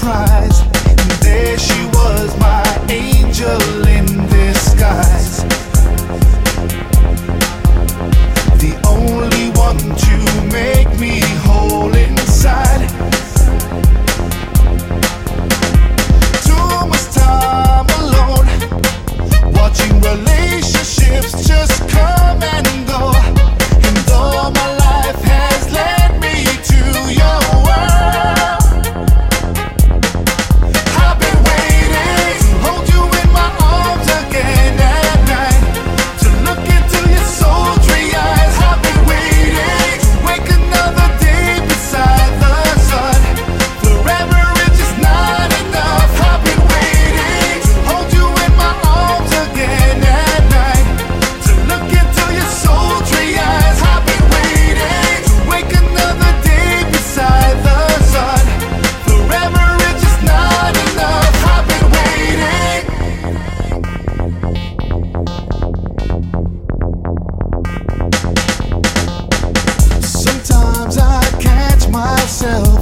surprise. Myself